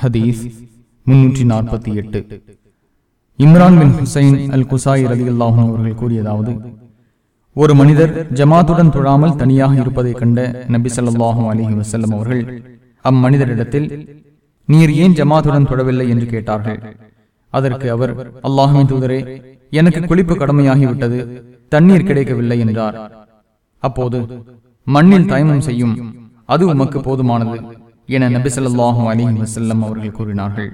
ஹதீஸ் முன்னூற்றி நாற்பத்தி எட்டு. இம்ரான் பின் ஹுசைன் அல் குசாய் ரதி அல்லாஹன் அவர்கள் கூறியதாவது ஒரு மனிதர் ஜமாத்துடன் தொழாமல் தனியாக இருப்பதைக் கண்ட நபி ஸல்லல்லாஹு அலைஹி வசல்லம் அவர்கள் அம்மனிதரிடத்தில் நீர் ஏன் ஜமாத்துடன் தொடவில்லை என்று கேட்டார்கள். அதற்கு அவர் அல்லாஹின் தூதரே எனக்கு குளிப்பு கடமையாகிவிட்டது. தண்ணீர் கிடைக்கவில்லை என்றார். அப்போது மண்ணில் தயமம் செய்யும். அது உமக்கு போதுமானது. என நபி ஸல்லல்லாஹு அலைஹி வஸல்லம் அவர்கள் கூறினார்கள்.